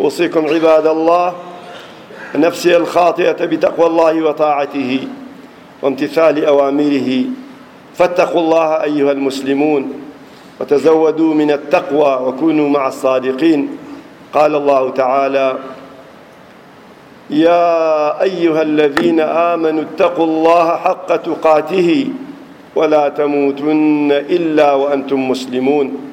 أوصيكم عباد الله نفسي الخاطئة بتقوى الله وطاعته وامتثال أوامره فاتقوا الله أيها المسلمون وتزودوا من التقوى وكونوا مع الصادقين قال الله تعالى يا أيها الذين آمنوا اتقوا الله حق تقاته ولا تموتن إلا وأنتم مسلمون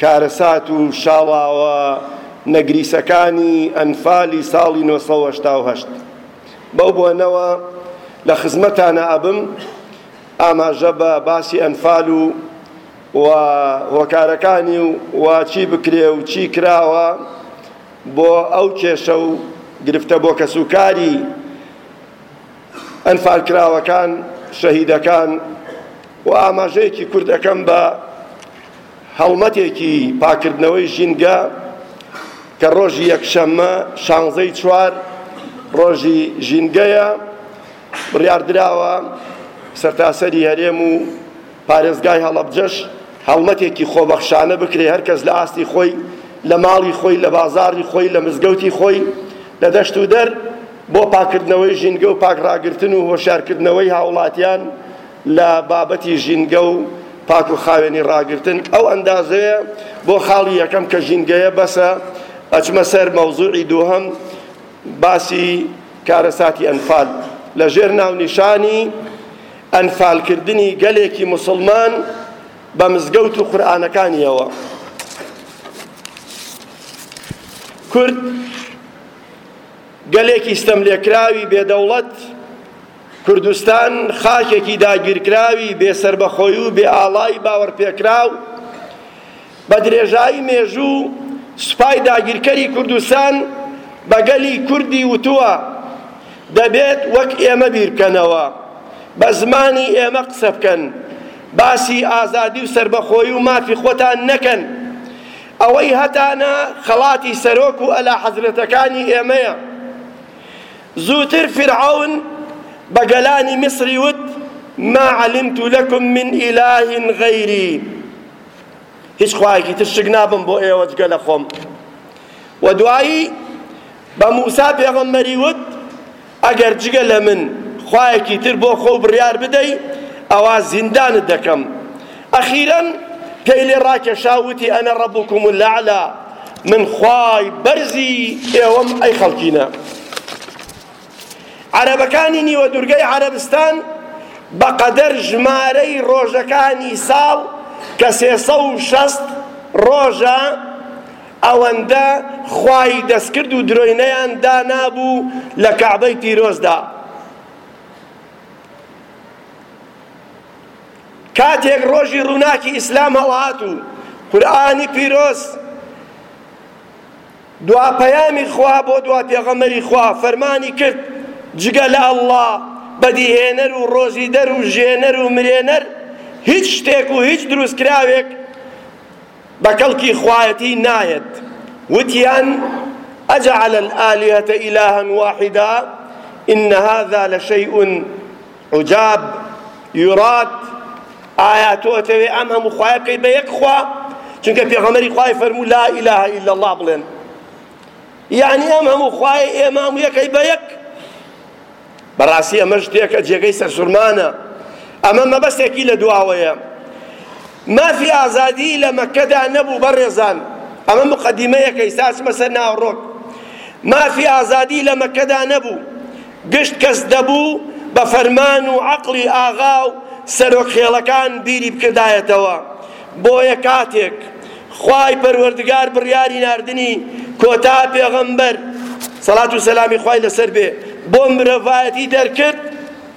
کارەسات و شاڵاوە نەگریسەکانی ئەنفالی ساڵی نۆ سەد و هەشتا و هەشت بەو بۆنەوە لە خزمەتانا ئەبم ئاماژە بە باسی ئەنفال و و هۆکارەکانی و و چی بکرێ و چی کراوە بۆ ئەو کێشە و گرفتە بۆ کەسوکاری ئەنفال کراوەکان شەهیدەکان و ئاماژەیەکی کورت ئەکەم بە هەڵمەتێکی پاککردنەوەی ژینگە کە ڕۆژی یەکشەممە شانزەی چوار ڕۆژی ژینگەیە بڕیاردراوە سەرتاسەری هەرێم و پارێزگای هەڵەبجەش هەڵمەتێکی خۆبەخشانە بکرێ هەر کەس لە ئاستی خۆی لە ماڵی خۆی لە بازاری خۆی لە مزگەوتی خۆی لە دەشت و دەر بۆ پاکردنەوەی ژینگە و پاکڕاگرتن و هۆشارکردنەوەی هاوڵاتیان لە بابەتی ژینگە و پاک و خاوێنی ڕاگرتن ئەو ئەندازەیە بۆ خاڵی یەکەم کە ژینگەیە بەسە ئەچمە سەر مەوزوعی دووهەم باسی کارەساتی ئەنفال لە ژێر ناونیشانی ئەنفالکردنی گەلێکی موسڵمان بە مزگەوت و قورئانەکانیەوە کورد گەلێکی ستەملێکراوی بێدەوڵەت کوردستان خاکێکی داگیرکراوی بێ سەربەخۆی و بێ ئاڵای باوەرپێکراو بە درێژایی مێژوو سوپای داگیرکەری کوردستان بە گەلی کوردی وتووە دەبێت وەک ئێمە بیربکەنەوە بە زمانی ئێمە قسە بکەن باسی ئازادی و سەربەخۆی و مافی خۆتان نەکەن ئەوەی هەتانە خەڵاتی سەرۆک و ئەلا حەزرەتەکانی ئێمەیە زووتر فیرعەون بە گەلانی میسری وت، ما علمت لکم من اله غیری، هیچ خوایەکی تر شک نابم بۆ ئێوە جگە لە خۆم. و دوایی بە موسا پێغەمبەری وت، ئەگەر جگە لە من خوایەکی تر بۆ خۆو بڕیار بدەی ئەوا زیندانت دەکەم. ئەخیرەن پێی لێ ڕاکێشا و وتی، انا ربکم الاعلی، من خوای بەرزی ئێوەم ئەی خەڵکینە. عەرەبەکانی نیوە دوورگەی عەرەبستان بە قەدەر ژمارەی ڕۆژەکانی ساڵ کە سێ سەد و شەست ڕۆژە ئەوەندە خوای دەستکرد و درۆینەیان دانابوو لە کەعبەی پیرۆزدا کاتێک ڕۆژی ڕووناکی ئیسلام هەڵهات و قورئانی پیرۆز دوا پەیامی خوا بۆ دوا پێغەمبەری خوا فەرمانی کرد جگە لە ئەڵڵا بەدیهێنەر و ڕۆزیدەر و ژێنەر و مرێنەر هیچ شتێک و هیچ دروستکراوێک بە کەڵکی خوایەتی نایەت وتیان ئەجعل الآلهة إلها واحدا إن هذا لشيء عجاب یراد ئایا تۆ ئەتەوێ ئەم هەموو خوایە بکەی بە یەک خوا چونکە پێغەمبەری خوای فەرموو لا اله الا الله بڵێن یعنی ئەم هەموو خوای ئێمە هەموو یەکەی بە یەک بەڕاستی ئەمە شتێکە جێگەی سەرسوورمانە ئەمە مەبەستێکی لە دواوەیە مافی ئازادیی لە مەککەدا نەبوو بەڕێزان، ئەمە موقەدیمەیەکە، ئیستا ئەچمە سەر ناوەڕۆک. مافی ئازادیی لە مەککەدا نەبوو، گشت کەس دەبوو بە فەرمان و عەقڵی ئاغا و سەرۆک خێڵەکان بیری بکردایەتەوە، بۆیە کاتێک خوای پەروەردگار بڕیاری ناردنی کۆتا پێغەمبەر، سەڵات و سەلامی خوای لەسەر بێ، بۆ مرۆڤایەتی دەرکرد،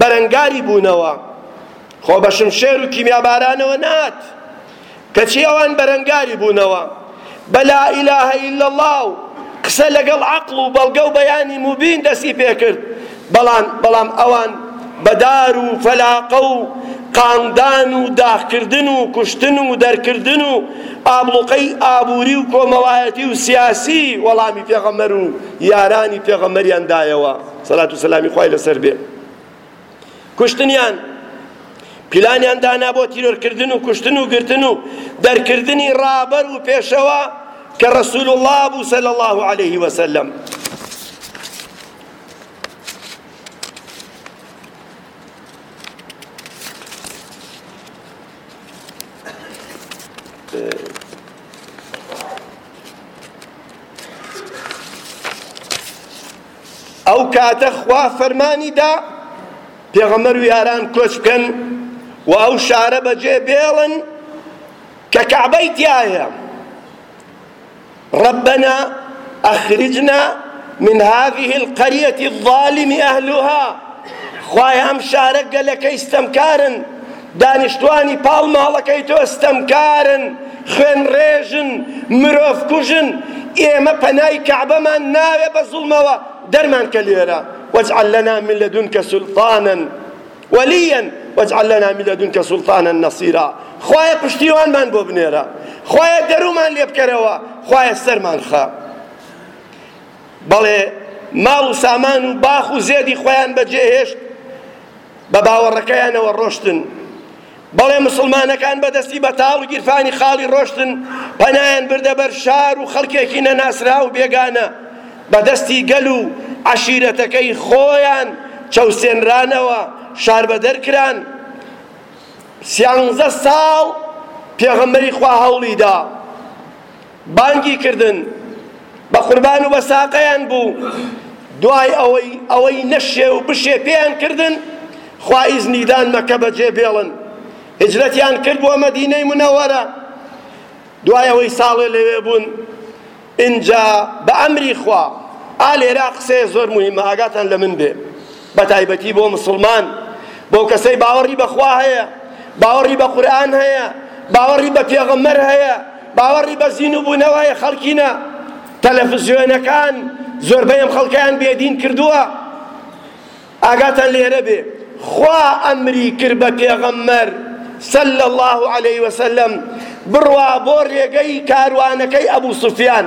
بەرەنگاری بوونەوە خۆ بە شمشێر و کیمیابارانەوە نات کەچی ئەوان بەرەنگاری بوونەوە بە لا ئیلە ئیلا اللە و قسە لەگەڵ عەقڵ و بەڵگە و بەیانی موبین دەستی پێکرد بەڵام بەڵام ئەوان بەدار و فەلاقە و قاندان و داخکردن و کوشتن و دەرکردن و ئابڵوقەی ئابووری و کۆمەڵایەتی و سیاسی وەڵامی پێغەمەر و یارانی پێغەمەریان دایەوە سەلات و سەلامی خوای لەسەر بێ کوشتنیان پیلانیان دانا بۆ تیرۆرکردن و کوشتن و گرتن و دەرکردنی ڕابەر و پێشەوە کە ڕسول الله بوو سەل الله عليه وسلم ئەو کاتە خوا فەرمانی دا پێغەمبەر و یاران کۆچ بکەن و ئەو شارە بەجێ بێڵن کە کەعبەی تیایە ربنا اخرجنا من هذه القرية الظالم اهلها خوای ئەم شارە گەلەکەی ستەمکارن دانیشتوانی پاڵ ماڵەکەی تۆ ستەمکارن، خوێنڕێژن، مرۆڤکوژن، ئێمە پەنای کەعبەمان ناوێ بە زوڵمەوە، دەرمانکە لێرە، واجعل لنا من لدنک سلطانا ولیا واجعل لنا من لدنک سلطانا نصیرا، خوایە پشتیوانمان بۆ بنێرە، خوایە دەرومان لێ بکەرەوە، خوایە سەرمان خە. بەڵێ ماڵ و سامان و باخ و زێدی خۆیان بەجێهێشت، بە باوەڕەکەیانەوە ڕۆشتن. بەڵێ موسڵمانەکان بە دەستی بەتاڵ و گیرفانی خاڵی ڕۆشتن، پەنایان بردە بەر شار و خەڵکێکی نەناسراو و بێگانە، بە دەستی گەل و عەشیرەتەکەی خۆیان چەوسێنرانەوە، شاربەدەر کران. سیانزە ساڵ پێغەمبەری خوا هەوڵی دا. بانگی کردن بە قوربان و بە ساقەیان بوو دوای ئەوەی ئەوەی نەشێ و بشێ پێیان کردن خوا ئیزنی دان مەکە بەجێ بێڵن هجرەتیان کرد بۆ مەدینەی منەوەرە دوای ئەوەی ساڵێ لەوێ بوون ئینجا بە ئەمری خوا ئا لێرا قسەیە زۆر مهمە ئاگاتان لە من بێ بەتایبەتی بۆ مسوڵمان، بۆ کەسەی باوەڕی بە خوا هەیە، باوەڕی بە قورئان هەیە، باوەڕی بە پێغەمبەر هەیە، باوەڕی بە زینوبوونەوە هەیە، خەڵکینە. تەلەفزیۆنەکان زۆربەی ئەم خەڵکەیان بێدین کردووە. ئاگاتان لێرە بێ، خوا ئەمری کرد بە پێغەمبەر، صلی اللە علیە وسلم، بڕوا بۆ رێگەی کاروانەکەی ئەبو سوفیان،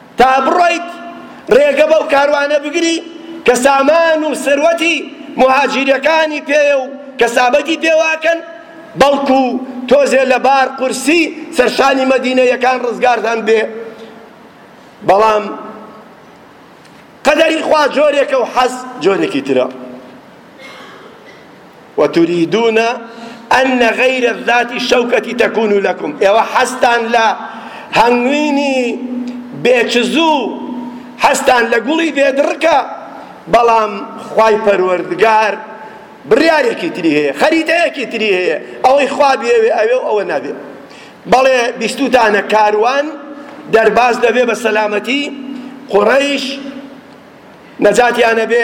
تا بڕۆیت رێگە بەو کاروانە بگری کە سامان و سەروەتی موهاجیرەکانی پێیە و کەسابەتی پێواکەن، بەڵکو تۆزێ لە بار قورسی سەرشانی مەدینەیەکان رزگارتان بێ، بەڵام قەدەری خوا جۆرێکە و حەز جۆرێکی ترە. و تریدون ان غیر الذات الشوکة تکون لکم ئێوە حەزتان لە هەنگوینی بێچزو حەزتان لە گوڵی بێدڕکە بەڵام خوای پەروەردگار بڕیارێکی تری هەیە خەریتەیەکی تری هەیە ئەوەی خوا بێوێ ئەوێ و ئەوە نابێ بەڵێ بیستوتانە کاروان دەرباز دەبێ بە سەلامەتی قوڕەیش نەجاتیان ئەبێ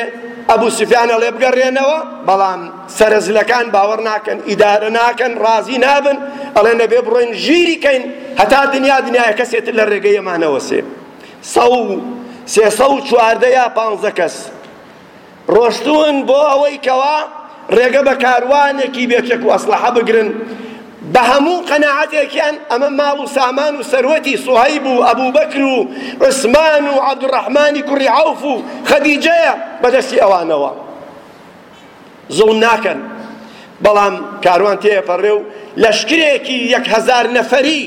ئەبو سفیان ئەڵێ بگەڕێنەوە بەڵام سەرە زلەکان باوەڕ ناکەن ئیدارە ناکەن ڕازی نابن ئەڵێ نەبێ بڕۆین ژیری کەین هەتا دنیا دنیای کەسێتر لە ڕێگەی ئەمانەوە سێ سەو سێ سەو چواردە یا پانزە کەس ڕۆشتوون بۆ ئەوەی کەوا ڕێگە بە کاروانێکی بێ چەک و ئەسلەحە بگرن بە هەموو قەناعەتێکیان ئەمە ماڵ و سامان و سەروەتی سوهەیب و ئەبوبەکر و عوسمان و عەبدولڕەحمانی کوڕی عەوف و خەدیجەیە بەدەستی ئەوانەوە زوڵم ناکەن بەڵام کاروان تێپەڕێ و لەشکرێکی یەک هەزار نەفەری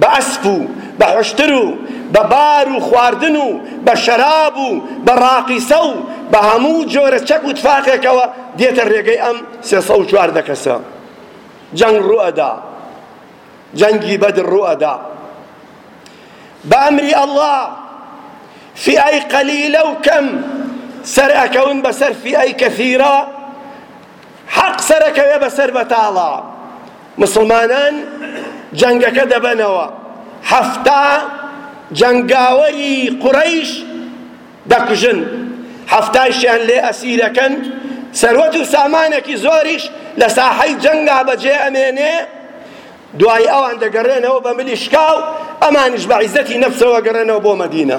بە ئەسپ و بە حوشتر و بە بار و خواردن و بە شەراب و بە ڕاقیسە و بە هەموو جۆرە چەک و تفاقێکەوە دێتە ڕێگەی ئەم سێ سەد و چواردە کەسە. جەنگ ڕووئەدا. جەنگی بەدر ڕووئەدا. بە ئەمری ئەڵڵا فیئەی قەلیلە و کەم سەرئەکەون بەسەر فیئەی کەثیرە حەق سەرەکەوێ بەسەر بەتاڵە. موسڵمانان جەنگەکە دەبەنەوە. حەفتا جەنگاوەری قوڕەیش دەکوژن. حەفتایشیان لێ ئەسیرەکەن. سەروەت و سامانێکی زۆریش لە ساحەی جەنگا بەجێ ئەمێنێ. دوای ئەوان دەگەڕێنەوە بە ملی شکاو، ئەمانیش بە عیزەتی نەفسەوە گەڕێنەوە بۆ مەدینە.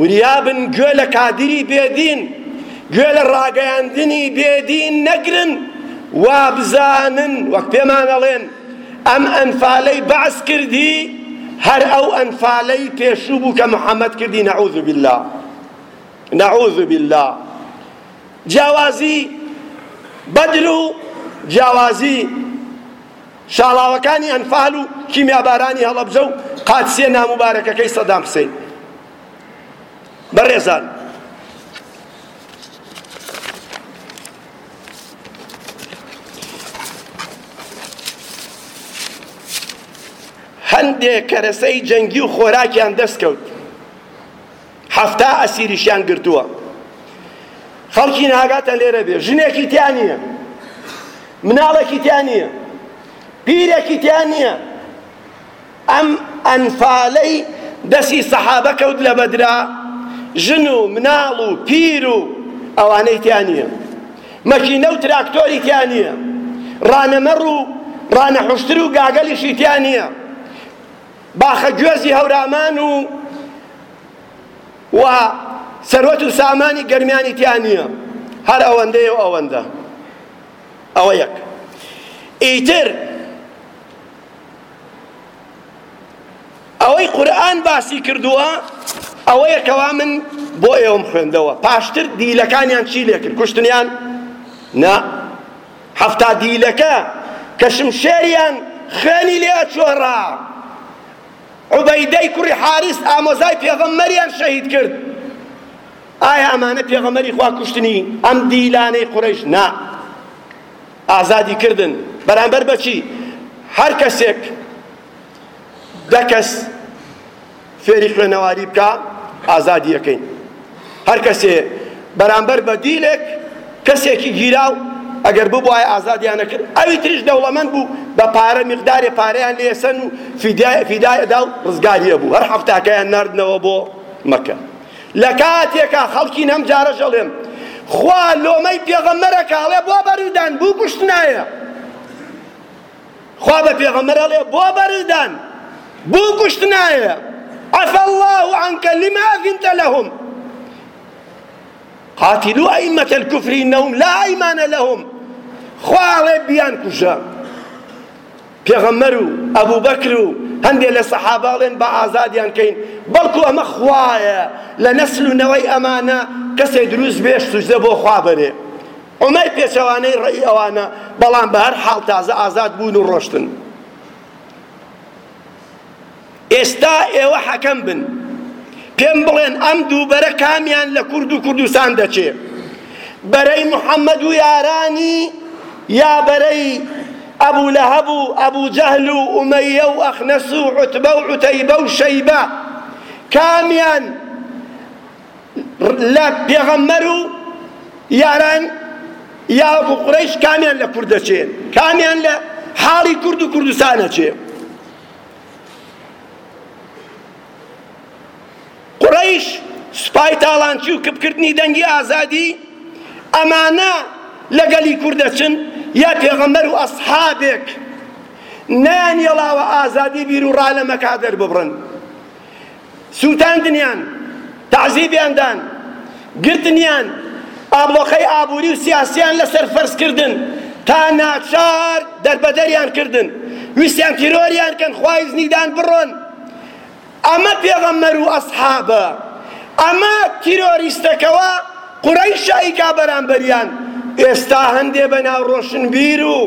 وریابن گوێ لە کادری بێ دین گوێ لە ڕاگەیاندنی بێ دین نەگرن وابزانن وەک پێمان ئەڵێن ئەم ئەنفالەی بەعس کردی هەر ئەو ئەنفالەی پێشوو بوو کە محەممەد کردی نەعوذ بالله نەعوذ بالله جیاوازی بەدر و جیاوازی شاڵاوەکانی ئەنفال و کیمیابارانی هەڵەبجە و قادسیە ناموبارەکەکەی سەدام حسین بەڕێزان هەندێک کەرەسەی جەنگی و خۆراکیان دەستکەوت حەفتا ئەسیریشیان گرتووە. خەڵکی ناگاتە لێرە بێ ژنێکی تیا نییە، مناڵێکی تیا نییە، پیرێکی تیا نییە. ئەم ئەنفالەی دەستی سەحابە کەوت لە بەدرا ژن و مناڵ و پیر و ئەوانەی تیا نییە، مەکینە و تراکتۆری تیا نییە، ڕانەمەڕ و ڕانەحوشتر و گاگەلیشی تیا نییە. باخە گوێزی هەورامان و و سەروەت و سامانی گەرمیانی تیا نییە هەر ئەوەندەیە و ئەوەندە ئەوە یەک ئیتر ئەوەی قورئان باسی کردووە ئەوەیە کەوا من بۆ ئێوەم خوێندەوە پاشتر دیلەکانیان چی لێکرد کوشتنیان نا حەفتا دیلەکە کە شمشێریان خوێنی لێ ئەچۆڕا، عوبەیدەی کوڕی حاریس ئامۆزای پێغەمبەریان شەهید کرد، ئایا ئەمانە پێغەمبەری خوا کوشتنی ئەم دیلانەی قوڕەیش نا ئازادی کردن بەرامبەر بەچی؟ هەرکەسێک دە کەس فێری خوێنەواری بکا ئازادی یەکەین هەر کەسێ بەرامبەر بە دیلێک کەسێکی گیراو ئەگەر ببوایە ئازادیان نەکرد ئەوی تریش دەوڵەمەند بوو بە پارە میقدارێ پارەیان لێسەن و فیدایەدا و ڕزگاریە بوو هەر حەفتاکەیان نردنەوە بۆ مەکە لە کاتێکا خەڵکی نەم جارە ژەڵێم خوا لۆمەی پێغەمەرەکە ئەڵێ بۆ بەرودان بوو گشت نایە خوا بە پێغەمبەر ئەڵێ بۆ بەرز دان بوو کوشتنایە عفا الله عنك لما اذنت لهم قاتلو ائمة الكفر انهم لا ايمان لهم خواڵێ بیان کوژە پێغەمەر و ئەبوو بەکر و هەندێک لە سەحاباڵێن بە ئازادیان کەین بەڵکو ئەمە خوایە لە نەسل و نەوەی ئەمانە کەسێ دروست بێ سوجدە بۆ خوا بەرێ عومەر پێچەوانەی ڕەئی ئەوانە، بەڵام بە هەر حاڵ تازە ئازاد بوون و ڕۆشتن. ئێستا ئێوە حەکەم بن، پێم بڵێن ئەم دوو بەرە کامیان لە کورد و کوردستان دەچێ؟ بەرەی محەمەد و یارانی یا بەرەی ئەبو لەهەب و ئەبو جەهل و ئومەیە و ئەخنەس و عوتبە و عوتەیبە و شەیبە؟ کامیان لە پێغەمبەر و یاران یاوەکو قورەیش کامیان لە کورد دەچێ کامیان لە حاڵی کورد و کوردستان دەچێ قورەیش سوپای تاڵانچی و کپکردنی دەنگی ئازادی ئەمانە لەگەلی کورد دەچن یا پێغەمبەر و ئەسحابێک نەیان یەڵاوە ئازادی بیر و ڕا لە مەکا دەرببڕن سووتاندنیان، تەعزیبیان دان، گرتنیان، ئابڵۆقەی ئابووری و سیاسییان لەسەر فەرز کردن تا ناچار دەربەدەریان کردن، ویستیان تیرۆریان کەن خوا ئیزنی دان بڕۆن. ئەمە پێغەمبەر و ئەسحابە؟ ئەمە تیرۆریستەکەوە قورەیشە ئیکا بەرامبەریان؟ ئێستا هەندێ بەناو ڕۆشنبیر و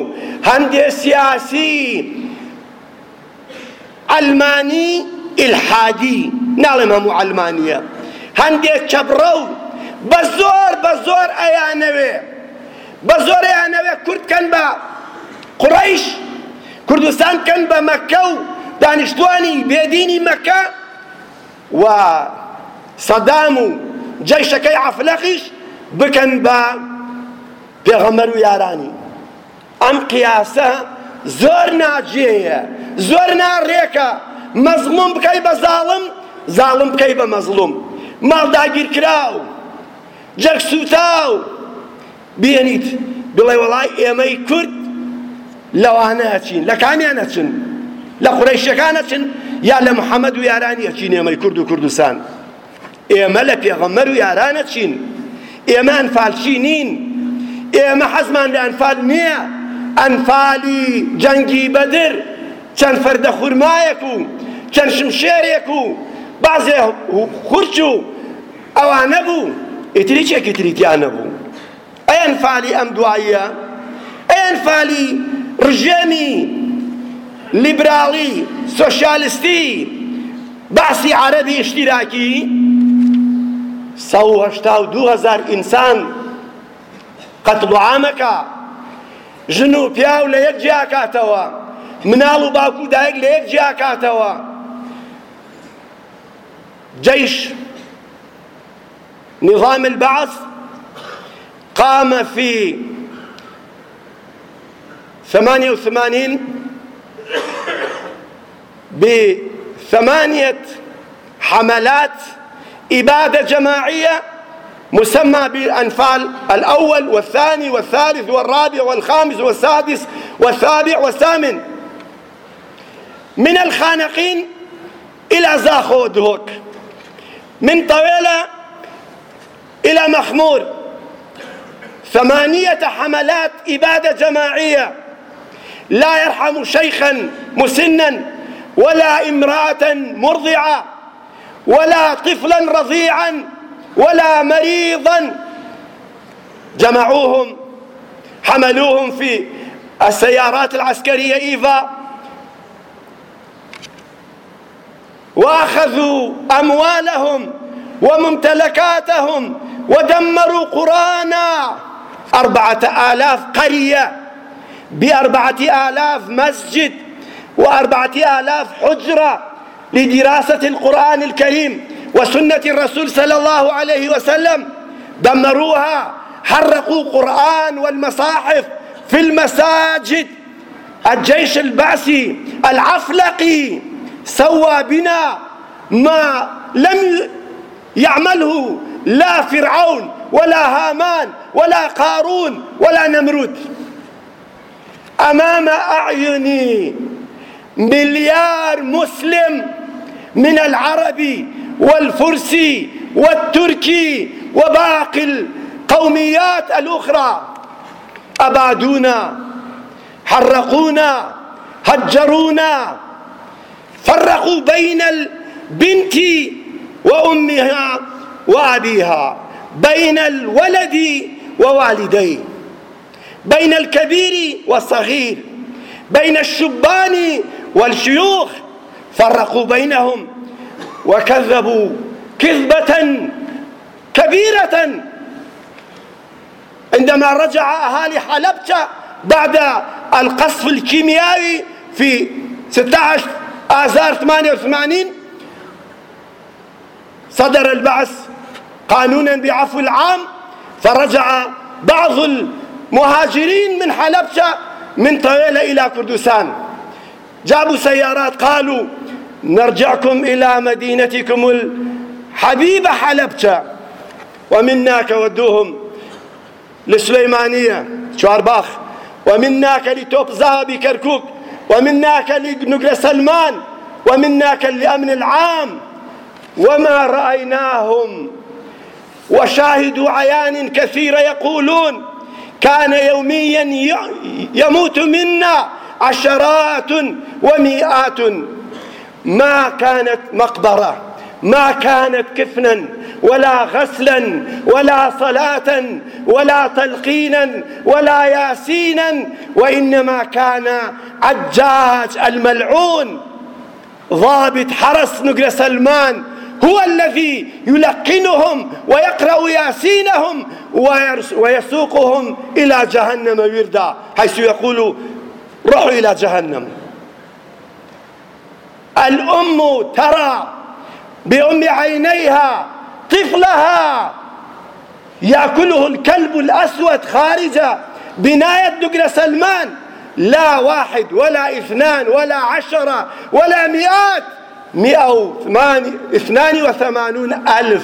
هەندێ سیاسی، عەلمانی ئیلحادی، ناڵێم هەموو عەلمانییە، هەندێک چەپڕەو بە زۆر بە زۆر ئەیانەوێ بە زۆر ئەیانەوێ کورد بکەن بە قوڕەیش، کوردستان بکەن بە مەککە و دانیشتووانی بێدینی مەککە و سەدام و جەیشەکەی عەفلەقیش بکەن بە پێغەمبەر و یارانی. ئەم قیاسە زۆر ناجێیە، زۆر ناڕێکە، مەزڵوم بکەی بە زاڵم، زاڵم بکەی بە مەزڵوم، ماڵ داگیرکراو، جەرگ سووتاو بێنیت، بڵێ وەڵای ئێمەی کورد لەوانە ئەچین، لە کامیان ئەچن؟ لە قورەیشەکان ئەچن یا لە محەمەد و یارانی ئەچین ئێمەی کورد و کوردستان؟ ئێمە لە پێغەمبەر و یارانە چین ئێمە ئەنفالچی نین ئێمە حەزمان لە ئەنفال نییە ئەنفالی جەنگی بەدر چەند فەردە خورمایەک و چەند شمشێرێک و بەعزێ خورچ و ئەوانە بوو ئیتریچێکی تریتیانە بوو ئەی ئەنفالی ئەم دواییە؟ ئەی ئەنفالی ڕژێمی لیبراڵی سۆشیالستی بەعسی عەرەبی ئشتیراکی؟ سەد و هەشتا و دوو هەزار ئینسان قەتڵ و عامەکە ژن و پیاو لە یەک جیاکاتەوە مناڵ و باوک و دایک لە یەک جیاکاتەوە جەیش نظام البعث قام في ثمانية وثمانين بثمانية حملات إبادة جماعية مسمى بالأنفال الأول والثاني والثالث والرابع والخامس والسادس والسابع والثامن من الخانقين إلى زاخو دهوك من طويلة إلى محمور ثمانية حملات إبادة جماعية لا يرحم شيخا مسنا ولا امرأة مرضعة ولا طفلا رضيعا ولا مريضا جمعوهم حملوهم في السيارات العسكرية إيفا وأخذوا أموالهم وممتلكاتهم ودمروا قرانا أربعة آلاف قرية بأربعة آلاف مسجد وأربعة آلاف حجرة لدراسة القرآن الكريم وسنة الرسول صلى الله عليه وسلم دمروها حرقوا قرآن والمصاحف في المساجد الجيش البعثي العفلقي سوى بنا ما لم يعمله لا فرعون ولا هامان ولا قارون ولا نمرود أمام أعيني مليار مسلم من العرب والفرس والترك وباقي القوميات الأخرى أبادونا حرقونا هجرونا فرقوا بين البنت وأمها وأبيها بين الولد ووالديه بين الكبير والصغير بين الشبان والشيوخ فرقوا بينهم وكذبوا كذبة كبيرة عندما رجع أهالي حلبشة بعد القصف الكيميائي في 16 آذار 88 صدر البعث قانونا بعفو العام فرجع بعض المهاجرين من حلبشة من طويلة إلى كردستان جابوا سيارات قالوا نرجعكم إلى مدينتكم الحبيبة حلبتة ومناك ودوهم لسليمانية شوارباخ ومناك لتوب ذهبي كركوك ومناك لنقل سلمان ومناك لأمن العام وما رأيناهم وشاهدوا عيان كثير يقولون كان يوميا يموت منا عشرات ومئات ما كانت مقبرة ما كانت كفنا ولا غسلا ولا صلاة ولا تلقينا ولا ياسينا وإنما كان عجاج الملعون ضابط حرس نقل سلمان هو الذي يلقنهم ويقرأ ياسينهم ويسوقهم إلى جهنم وردا حيث يقول روحوا إلى جهنم الأم ترى بأم عينيها طفلها يأكله الكلب الأسود خارج بناية دقرة سلمان لا واحد ولا اثنان ولا عشرة ولا مئات مئة وثمان اثنان وثمانون ألف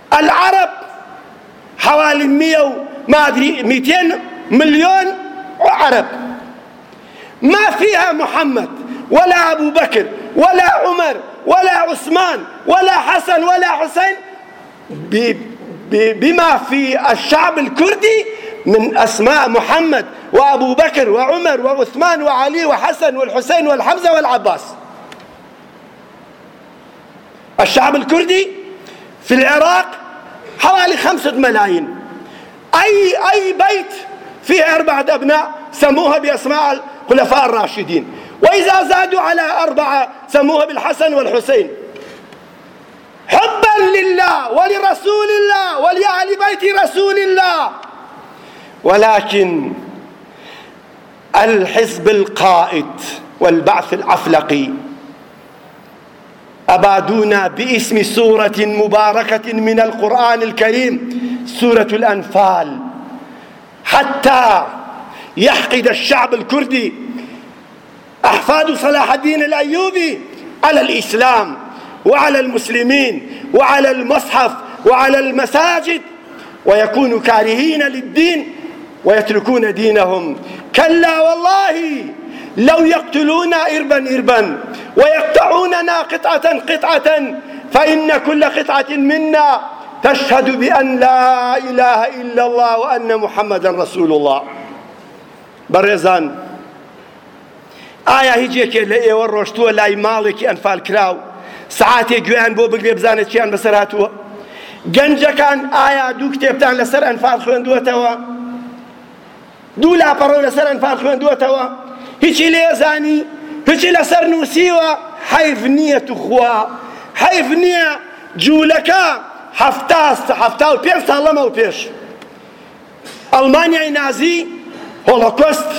العرب حوالي 100 ما أدري 200 مليون عرب ما فيها محمد ولا أبو بكر ولا عمر ولا عثمان ولا حسن ولا حسين بما في الشعب الكردي من أسماء محمد وأبو بكر وعمر وعثمان وعلي وحسن والحسين والحمزة والعباس الشعب الكردي في العراق حوالي خمسة ملايين أي أي بيت فيه أربعة أبناء سموها بأسماء الخلفاء الراشدين وإذا زادوا على أربعة سموها بالحسن والحسين حبا لله ولرسول الله ولأهل بيت رسول الله ولكن الحزب القائد والبعث العفلقي أبادونا باسم سورة مباركة من القرآن الكريم سورة الأنفال حتى يحقد الشعب الكردي أحفاد صلاح الدين الأيوبي على الإسلام وعلى المسلمين وعلى المصحف وعلى المساجد ويكونوا كارهين للدين ويتركون دينهم كلا والله لو يقتلونا إربا إربا ويقطعوننا قطعة قطعة فإن كل قطعة منا تشهد بأن لا إله إلا الله وأن محمدا رسول الله برزان ئایا هیچ یەکێ لە ئێوە ڕۆشتووە لای ماڵێکی ئەنفالکراو سەعاتێ گوێیان بۆ بگرێ بزانێ چیان بەسەر هاتووە؟ گەنجەکان ئایا دوو کتێبتان لەسەر ئەنفال خوێندووەتەوە؟ دوو لاپەڕەو لەسەر ئەنفال خوێندووەتەوە؟ هیچی لێ زانی؟ هیچی لەسەر نووسیوە؟ حەیف نییە توخوا حەیف نییە جوولەکە حەفتا حەفتا و پێنج ساڵ لەمەو پێش ئەڵمانیای نازی هۆڵۆکۆست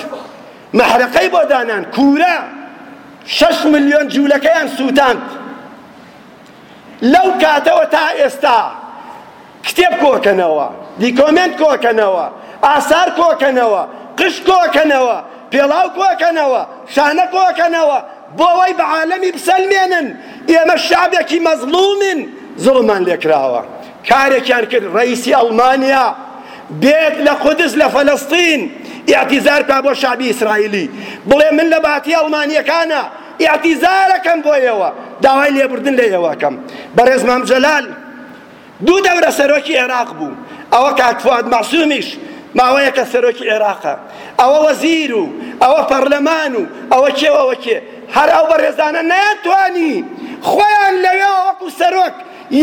محرقەی بۆ دانان کورە شەش ملیۆن جولەکەیان سوتاند لەو کاتەوە تا ئێستا کتێب کۆکەنەوە دیکۆمێنت کۆکەنەوە ئاسار کۆکەنەوە قش کۆکەنەوە پێڵاو کۆکەنەوە شانە کۆکەنەوە بۆوەی بە عالەمی بسەلمێنن ئێمە شەعبێکی مەزڵومین زوڵممان لێکراوە کارێکیان کرد ڕەیسی ئەڵمانیا بێت لە قودس لە فەلەستین ئیعتیزار کا بۆ شەعبی ئیسرائیلی بڵێ من لە باتی ئەڵمانیەکانە ئیعتیزارەکەم بۆ ئێوە داوای لێبوردن لە ئێوەکەم بەڕێز مام جەلال دوو دەورە سەرۆکی ئێراق بوو، ئەوە کاک فواد مەعسومیش ماوەیەکە سەرۆکی ئێراقە، ئەوە وەزیر و ئەوە پەڕلەمان و ئەوە کێ و ئەوە کێ، هەر ئەو بەڕێزانە نەیانتوانی خۆیان لەوێوە وەکو سەرۆک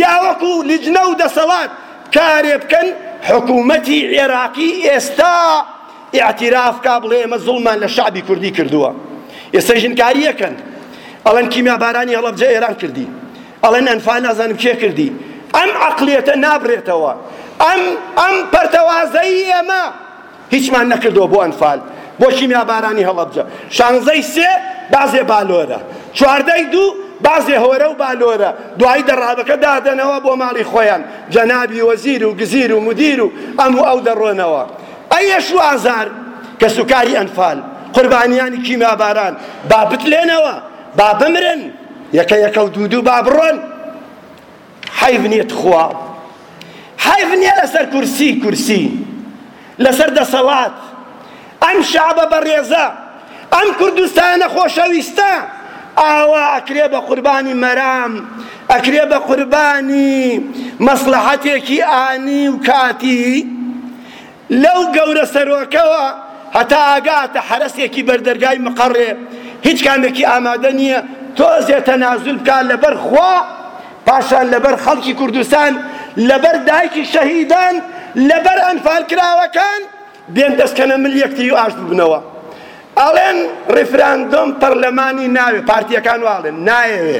یا وەکو لیجنە و دەسەڵات کارێ بکەن، حکوومەتی ئێراقی ئێستا ئیعتیراف کا بڵێ ئێمە زوڵممان لە شەعبی کوردی کردووە، ئێستا ژنکارییەکەن، ئەڵێن کیمیابارانی هەڵەبجە ئێران کردی. ئەڵێن ئەنفال نازانم کێ کردی ئەم عەقڵیەتە نابرێتەوە ئەم ئەم پەرتەوازەی ئێمە هیچمان نەکردەوە بۆ ئەنفال بۆ کیمیابارانی هەڵەبجە شانزەی سێ بازێ بالۆرە چواردەی دوو بازێ هۆرە و بالۆرە دوایی دەڕابەکە دادەنەوە بۆ ماڵی خۆیان جەنابی وەزیر و گزیر و مدیر و ئەم و ئەو دەڕۆنەوە ئەیەش و ئازار کەسوکاری ئەنفال قوربانیانی کیمیاباران با بتلێنەوە با بمرن یەکە یەکە و دوو دوو با بڕۆن حەیف نییە تخوا حەیف نییە لەسەر کورسی کورسی لەسەر دەسەڵات ئەم شعبە بەڕێزە ئەم کوردستانە خۆشەویستە ئاوا ئەکرێ بە قوربانی مەرام ئەکرێ بە قوربانی مەسلحەتێکی ئانی و کاتی لەو گەورە سەرۆکەوە هەتا ئاگاتە حەرەسێکی بەردەرگای مقەڕێ هیچ کامێکی ئامادە نییە، تۆزێ تەنازول بکا لەبەر خوا، پاشان لەبەر خەڵکی کوردستان، لەبەر دایکی شەهیدان، لەبەر ئەنفال کراوەکان بێن دەسکەنە مل یەکتری و ئاشت ببنەوە. ئەڵێن ڕیفراندۆم پەڕلەمانی ناوێ، پارتییەکان واڵێن نایەوێ.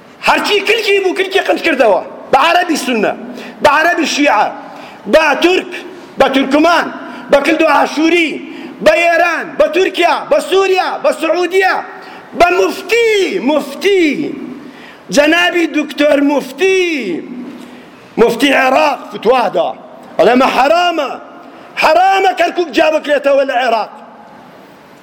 هەرچی کلکی بوو کلکی قنت کردەوە بە عەرەبی سوننە بە عەرەبی شیعە بە تورک بە تورکمان بە کلد و ئاشووری بە ئێران بە تورکیا بە سووریا بە سعودیە بە مفتی مفتی جەنابی دکتۆر مفتی مفتی عێراق فتوادا ئەڵێمە حەرامە حەرامە کەرکوک جیا بکرێتەوە لە عێراق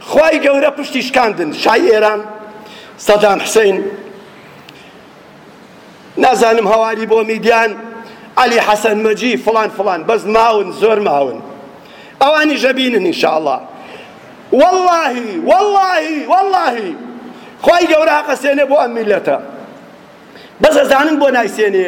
خوای گەورە پشتی شکاندن شای ئێران سەدام حسین نازانم هەواری بۆ میدیان علی حسن مجی فلان فلان بەس ماون زۆر ماون ئەوانی ژەبینن انشاءالله واللهی واللهی واللهی خوای گەورە هەقەسێنێ بۆ ئەم میلەتە بەس ئەزانن بۆ نایسێنێ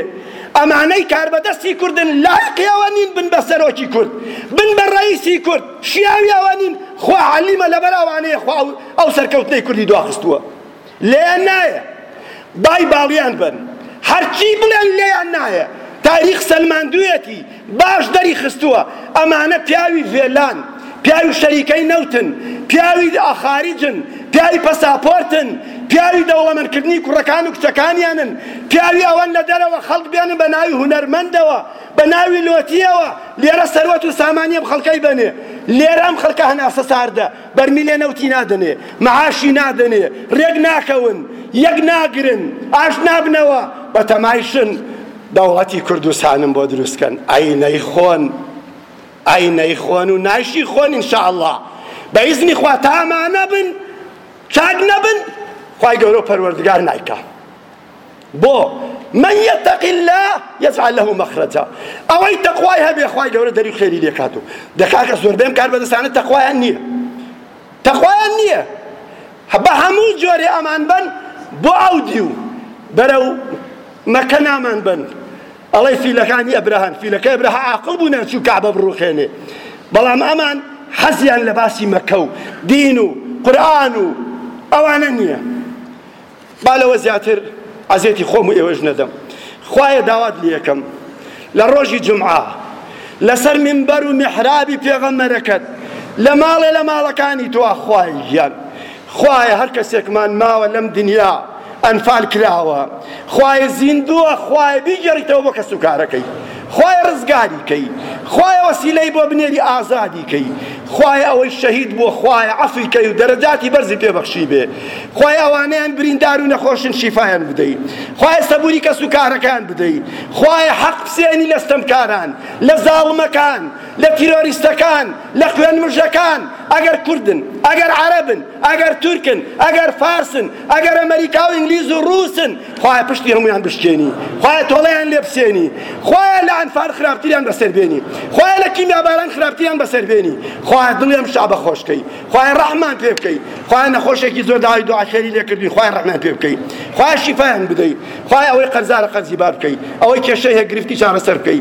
ئەمانەی کاربەدەستی کوردن لایقی ئەوە نین بن بە سەرۆکی کورد بن بە ڕەیسی کورد شیاوی ئەوە نین خوا عەلیمە لەبەر ئەوانەیە خوا ئەو سەرکەوتنەی کوردی دواخستووە لێیان نایە بای باڵیان بن هەرچی بڵێن لێیان نایە تاریخ سەلماندوویەتی باش دەریخستووە ئەمانە پیاوی ڤێلان، پیاوی شەریکەی نەوتن، پیاوی ئاخاریجن، پیاوی پەساپۆرتن، پیاوی دەوڵەمەندکردنی کوڕەکان و کچەکانیانن، پیاوی ئەوەن لە دەرەوە خەڵک بێنن بە ناوی هونەرمەندەوە، بە ناوی لۆتییەوە، لێرە سەروەت و سامانی ئەم خەڵکەی بەنێ، لێرە ئەم خەڵکە هەناسە ساردە، بەرمیلێ نەوتی نادەنێ، مەعاشی نادەنێ، رێک ناکەون، یەک ناگرن، ئاشت نابنەوە، بەتەمای شن. دەوڵەتی کوردستانم بۆ دروست کەن ئەی نەیخۆن ئەی نەیخۆن و نایشی خۆن انشاءاللە بە ئیزنی خوا تا ئەمانە بن چاک نەبن خوای گەورە و پەروەردگار نایکا بۆ من یتقی الله یجعل له مخرجا ئەوەی تەقوای هەبێ خوای گەورە دەری خێری لێکات و دەکاکە زۆربەی ئەم کاربەدەستانە تەقوایان نییە تخوایان نیە بە هەموو جۆرێ ئەمان بەن بۆ ئەو دیو بەرەو مەکە نامان بەن ئەڵێ فیلەکانی ئەبرەهان فیلەکە ئەبرەها عاقڵ بوو نەچوو کەعبە بڕوخێنێ بەڵام ئەمان حەزیان لە باسی مەکە و دین و قورئان و ئەوانە نییە با لەوە زیاتر عەزێتی خۆم و ئێوەش نەدەم. خوایە داوات لێکەم لە ڕۆژی جومعە لەسەر مینبەر و میحرابی پێغەمبەرەکەت لە ماڵێ لە ماڵەکانی تۆ خوایە گیان خوایە هەر کەسێکمان ماوە لەم دنیا ئەنفال کراوە خوایە زیندووە خوایە بیگێڕیتەوە بۆ کەسوکارەکەی خوایە ڕزگاری کەی خوایە وەسیلەی بۆ بنێری ئازادی کەی خوایە ئەوەی شەهید بووە خوایە عەفوی کەی و دەرەجاتی بەرزی پێ بەخشی بێ خوایە ئەوانەیان بریندار و نەخۆشن شیفایان بدەی خوایە سەبوری کەس و کارەکان بدەی خوایە حەق بسێنی لە ستەمکاران لە زاڵمەکان لە تیرۆریستەکان لە خوێن مژەکان ئەگەر کوردن ئەگەر عەرەبن ئەگەر تورکن ئەگەر فارسن ئەگەر ئەمریکا و ئینگلیز و ڕووسن خوایە پشتی هەموویان بشکێنی خوایە تۆڵەیان لێ بسێنی خوایە لە ئەنفال خراپتریان بەسەر بێنی خوایە لە کیمیاباران خراپتریان بەسەر بێنی خوایە دڵی ئەم شعبە خۆش کەی خوایە ڕەحمان پێ بکەی خوایە نەخۆشێکی زۆر داوای دوعا خێری لێ کردوین خوایە ڕەحمان پێ بکەی خوایە شیفایان بدەی خوایە ئەوەی قەرزارە قەرزی باب بکەی ئەوەی کێشەی هەیە گرفتی چارەسەر بکەی